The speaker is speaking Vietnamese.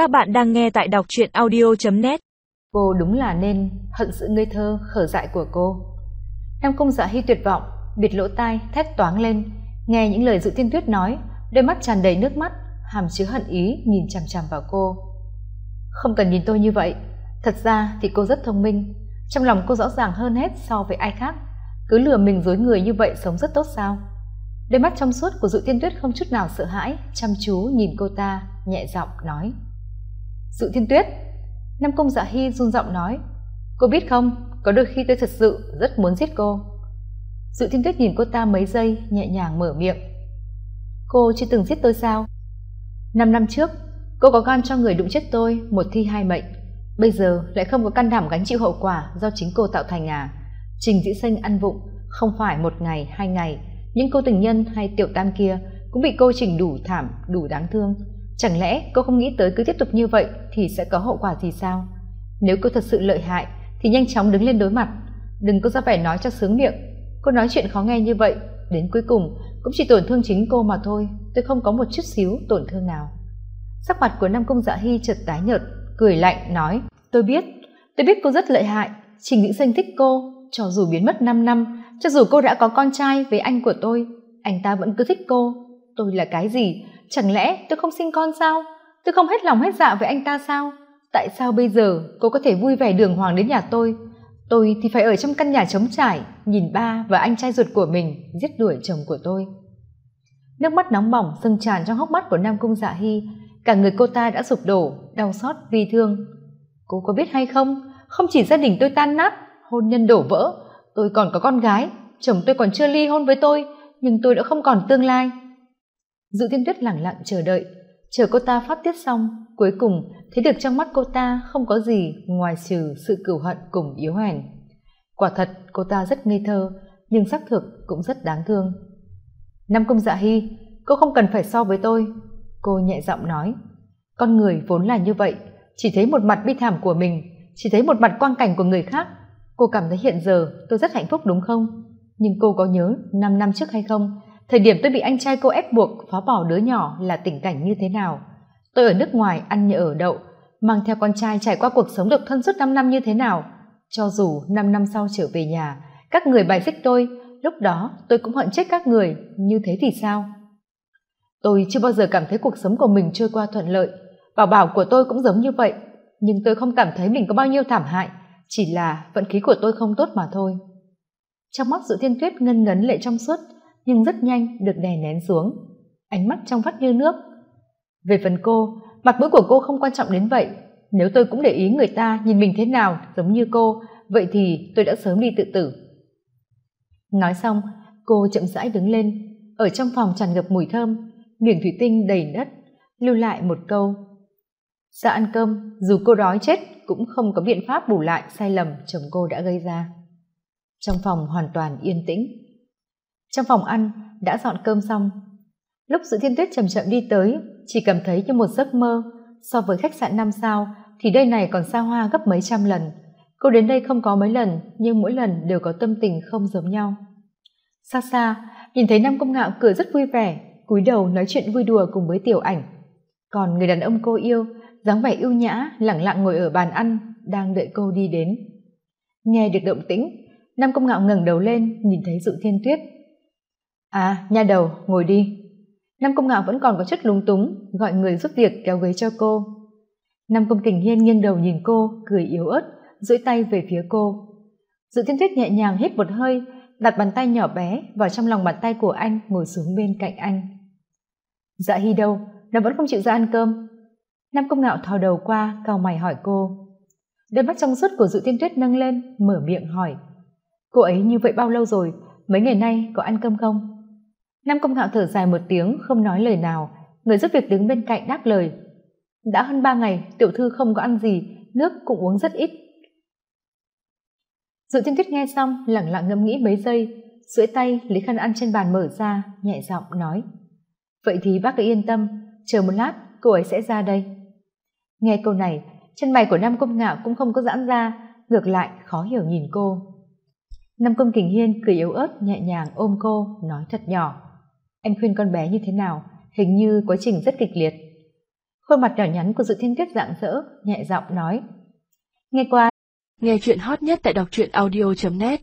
Các bạn đang nghe tại đọc truyện audio.net Cô đúng là nên hận sự ngây thơ khở dại của cô. Nam công Dạ Hy tuyệt vọng, bịt lỗ tai, thét toáng lên, nghe những lời Dự Tiên Tuyết nói, đôi mắt tràn đầy nước mắt, hàm chứa hận ý nhìn chằm chằm vào cô. Không cần nhìn tôi như vậy, thật ra thì cô rất thông minh, trong lòng cô rõ ràng hơn hết so với ai khác, cứ lừa mình dối người như vậy sống rất tốt sao? Đôi mắt trong suốt của Dự Tiên Tuyết không chút nào sợ hãi, chăm chú nhìn cô ta, nhẹ giọng nói: Dự Thiên Tuyết, Nam Cung Dạ Hy run giọng nói, cô biết không, có đôi khi tôi thật sự rất muốn giết cô. Dự Thiên Tuyết nhìn cô ta mấy giây, nhẹ nhàng mở miệng. Cô chưa từng giết tôi sao? Năm năm trước, cô có gan cho người đụng chết tôi, một thi hai mệnh. Bây giờ lại không có can đảm gánh chịu hậu quả do chính cô tạo thành à? Trình Dĩ Sinh ăn vụng, không phải một ngày, hai ngày, những cô tình nhân hay tiểu tam kia cũng bị cô trình đủ thảm, đủ đáng thương. Chẳng lẽ cô không nghĩ tới cứ tiếp tục như vậy thì sẽ có hậu quả gì sao? Nếu cô thật sự lợi hại thì nhanh chóng đứng lên đối mặt, đừng có ra vẻ nói cho sướng miệng. Cô nói chuyện khó nghe như vậy, đến cuối cùng cũng chỉ tổn thương chính cô mà thôi, tôi không có một chút xíu tổn thương nào. Sắc mặt của Nam Cung Dạ Hy chợt tái nhợt, cười lạnh nói: "Tôi biết, tôi biết cô rất lợi hại, Trình Vĩnh Sinh thích cô, cho dù biến mất 5 năm, cho dù cô đã có con trai với anh của tôi, anh ta vẫn cứ thích cô. Tôi là cái gì? Chẳng lẽ tôi không sinh con sao? Tôi không hết lòng hết dạ với anh ta sao? Tại sao bây giờ cô có thể vui vẻ đường hoàng đến nhà tôi? Tôi thì phải ở trong căn nhà trống trải, nhìn ba và anh trai ruột của mình giết đuổi chồng của tôi. Nước mắt nóng bỏng dâng tràn trong hốc mắt của Nam Cung Dạ Hy, cả người cô ta đã sụp đổ, đau xót vì thương. Cô có biết hay không, không chỉ gia đình tôi tan nát, hôn nhân đổ vỡ, tôi còn có con gái, chồng tôi còn chưa ly hôn với tôi, nhưng tôi đã không còn tương lai dự thiên tuyết lẳng lặng chờ đợi. Chờ cô ta phát tiết xong, cuối cùng thấy được trong mắt cô ta không có gì ngoài trừ sự cửu hận cùng yếu hèn. Quả thật, cô ta rất ngây thơ, nhưng xác thực cũng rất đáng thương. Nam công dạ hy, cô không cần phải so với tôi. Cô nhẹ giọng nói, con người vốn là như vậy, chỉ thấy một mặt bi thảm của mình, chỉ thấy một mặt quang cảnh của người khác. Cô cảm thấy hiện giờ tôi rất hạnh phúc đúng không? Nhưng cô có nhớ năm năm trước hay không? Thời điểm tôi bị anh trai cô ép buộc phá bỏ đứa nhỏ là tình cảnh như thế nào? Tôi ở nước ngoài ăn nhờ ở đậu, mang theo con trai trải qua cuộc sống độc thân suốt năm năm như thế nào? Cho dù năm năm sau trở về nhà, các người bài xích tôi, lúc đó tôi cũng hận chết các người, như thế thì sao? Tôi chưa bao giờ cảm thấy cuộc sống của mình trôi qua thuận lợi. Bảo bảo của tôi cũng giống như vậy, nhưng tôi không cảm thấy mình có bao nhiêu thảm hại, chỉ là vận khí của tôi không tốt mà thôi. Trong mắt dự thiên tuyết ngân ngấn lệ trong suốt nhưng rất nhanh được đè nén xuống. Ánh mắt trong vắt như nước. Về phần cô, mặt mũi của cô không quan trọng đến vậy. Nếu tôi cũng để ý người ta nhìn mình thế nào giống như cô, vậy thì tôi đã sớm đi tự tử. Nói xong, cô chậm rãi đứng lên. Ở trong phòng tràn ngập mùi thơm, miệng thủy tinh đầy đất, lưu lại một câu. Ra ăn cơm, dù cô đói chết, cũng không có biện pháp bù lại sai lầm chồng cô đã gây ra. Trong phòng hoàn toàn yên tĩnh trong phòng ăn, đã dọn cơm xong. Lúc sự thiên tuyết chậm chậm đi tới, chỉ cảm thấy như một giấc mơ. So với khách sạn năm sao, thì đây này còn xa hoa gấp mấy trăm lần. Cô đến đây không có mấy lần, nhưng mỗi lần đều có tâm tình không giống nhau. Xa xa, nhìn thấy nam công ngạo cười rất vui vẻ, cúi đầu nói chuyện vui đùa cùng với tiểu ảnh. Còn người đàn ông cô yêu, dáng vẻ ưu nhã, lẳng lặng ngồi ở bàn ăn, đang đợi cô đi đến. Nghe được động tĩnh nam công ngạo ngẩng đầu lên, nhìn thấy dụ thiên tuyết à nha đầu, ngồi đi. Nam công ngạo vẫn còn có chút lúng túng, gọi người giúp việc kéo ghế cho cô. Nam công kình hiên nghiêng đầu nhìn cô, cười yếu ớt, duỗi tay về phía cô. Dự thiên tuyết nhẹ nhàng hít một hơi, đặt bàn tay nhỏ bé vào trong lòng bàn tay của anh ngồi xuống bên cạnh anh. Dạ hy đâu? Nó vẫn không chịu ra ăn cơm. Nam công ngạo thò đầu qua, cau mày hỏi cô. Đôi mắt trong suốt của dự thiên tuyết nâng lên, mở miệng hỏi. Cô ấy như vậy bao lâu rồi? Mấy ngày nay có ăn cơm không? Nam công ngạo thở dài một tiếng, không nói lời nào. Người giúp việc đứng bên cạnh đáp lời. Đã hơn ba ngày, tiểu thư không có ăn gì, nước cũng uống rất ít. Dự thiên tuyết nghe xong, lẳng lặng ngẫm nghĩ mấy giây. Duỗi tay, lấy khăn ăn trên bàn mở ra, nhẹ giọng nói. Vậy thì bác cứ yên tâm, chờ một lát, cô ấy sẽ ra đây. Nghe câu này, chân mày của nam công ngạo cũng không có giãn ra, ngược lại, khó hiểu nhìn cô. Nam công kình hiên cười yếu ớt, nhẹ nhàng ôm cô, nói thật nhỏ anh khuyên con bé như thế nào? Hình như quá trình rất kịch liệt. Khuôn mặt nhỏ nhắn của dự thiên tuyết rạng rỡ, nhẹ giọng nói. Nghe qua. Nghe chuyện hot nhất tại đọc truyện audio net.